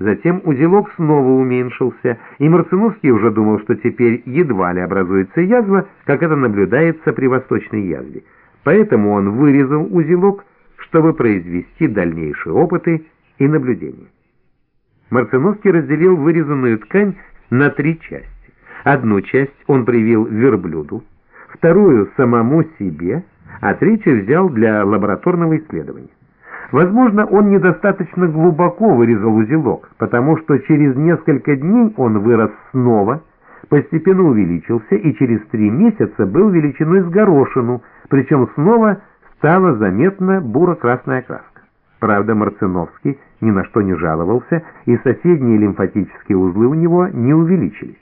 Затем узелок снова уменьшился, и Марциновский уже думал, что теперь едва ли образуется язва, как это наблюдается при восточной язве. Поэтому он вырезал узелок, чтобы произвести дальнейшие опыты и наблюдения. Марциновский разделил вырезанную ткань на три части. Одну часть он привил верблюду, вторую самому себе, а третью взял для лабораторного исследования. Возможно, он недостаточно глубоко вырезал узелок, потому что через несколько дней он вырос снова, постепенно увеличился и через три месяца был величиной с горошину, причем снова стала заметна буро-красная краска. Правда, Марциновский ни на что не жаловался, и соседние лимфатические узлы у него не увеличились.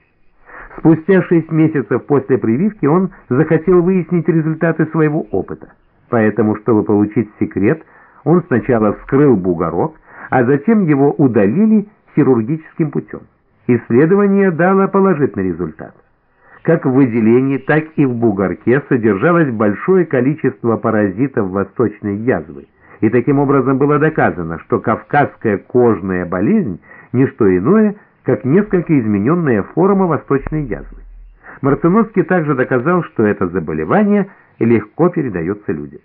Спустя шесть месяцев после прививки он захотел выяснить результаты своего опыта. Поэтому, чтобы получить секрет, он сначала вскрыл бугорок, а затем его удалили хирургическим путем. Исследование дало положительный результат. Как в выделении, так и в бугорке содержалось большое количество паразитов восточной язвы, и таким образом было доказано, что кавказская кожная болезнь – не что иное, как несколько измененная форма восточной язвы. Марциновский также доказал, что это заболевание легко передается людям.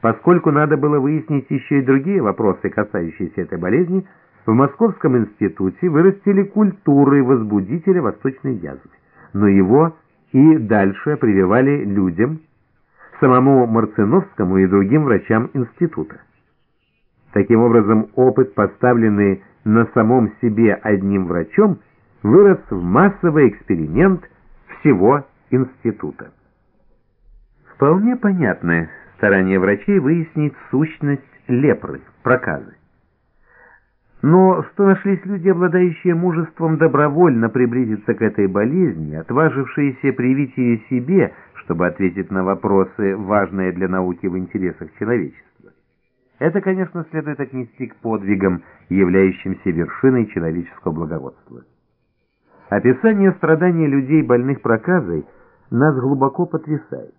Поскольку надо было выяснить еще и другие вопросы, касающиеся этой болезни, в Московском институте вырастили культуры возбудителя восточной язвы, но его и дальше прививали людям, самому Марциновскому и другим врачам института. Таким образом, опыт, поставленный на самом себе одним врачом, вырос в массовый эксперимент всего института. Вполне понятно, старание врачей выяснить сущность лепры, проказы. Но что нашлись люди, обладающие мужеством добровольно приблизиться к этой болезни, отважившиеся привить ее себе, чтобы ответить на вопросы, важные для науки в интересах человечества. Это, конечно, следует отнести к подвигам, являющимся вершиной человеческого благородства. Описание страдания людей, больных проказой, нас глубоко потрясает.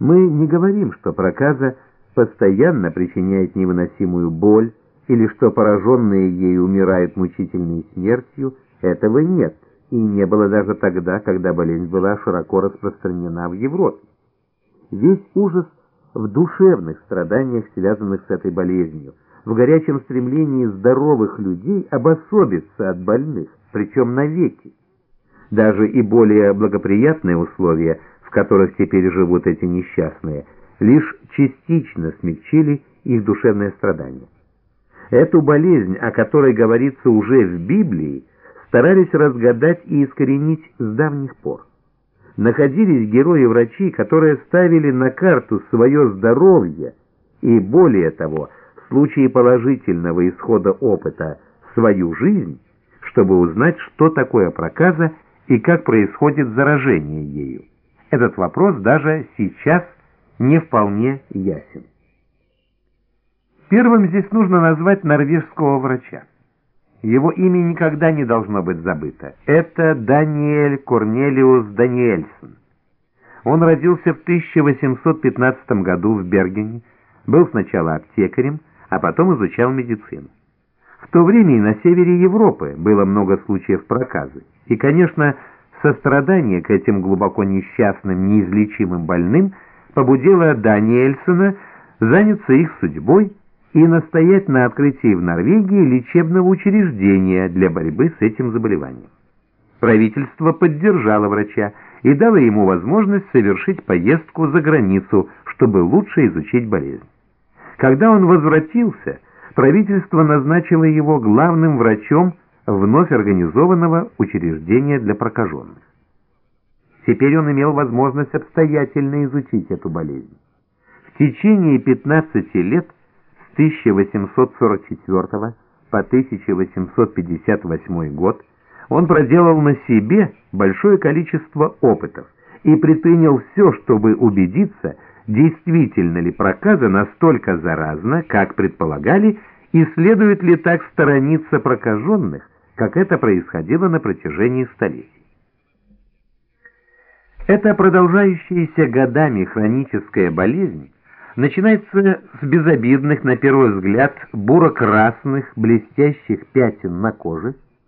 Мы не говорим, что проказа постоянно причиняет невыносимую боль, или что пораженные ей умирают мучительной смертью, этого нет, и не было даже тогда, когда болезнь была широко распространена в Европе. Весь ужас в душевных страданиях, связанных с этой болезнью, в горячем стремлении здоровых людей обособиться от больных, причем навеки. Даже и более благоприятные условия – которых теперь живут эти несчастные, лишь частично смягчили их душевное страдание. Эту болезнь, о которой говорится уже в Библии, старались разгадать и искоренить с давних пор. Находились герои-врачи, которые ставили на карту свое здоровье и, более того, в случае положительного исхода опыта, свою жизнь, чтобы узнать, что такое проказа и как происходит заражение ею. Этот вопрос даже сейчас не вполне ясен. Первым здесь нужно назвать норвежского врача. Его имя никогда не должно быть забыто. Это Даниэль Корнелиус Даниэльсон. Он родился в 1815 году в Бергене, был сначала аптекарем, а потом изучал медицину. В то время и на севере Европы было много случаев проказы. И, конечно, Сострадание к этим глубоко несчастным, неизлечимым больным побудило Даниэльсона заняться их судьбой и настоять на открытии в Норвегии лечебного учреждения для борьбы с этим заболеванием. Правительство поддержало врача и дало ему возможность совершить поездку за границу, чтобы лучше изучить болезнь. Когда он возвратился, правительство назначило его главным врачом вновь организованного учреждения для прокаженных. Теперь он имел возможность обстоятельно изучить эту болезнь. В течение 15 лет с 1844 по 1858 год он проделал на себе большое количество опытов и предпринял все, чтобы убедиться, действительно ли проказа настолько заразна, как предполагали, и следует ли так сторониться прокаженных, как это происходило на протяжении столетий. Эта продолжающаяся годами хроническая болезнь начинается с безобидных, на первый взгляд, буро-красных блестящих пятен на коже,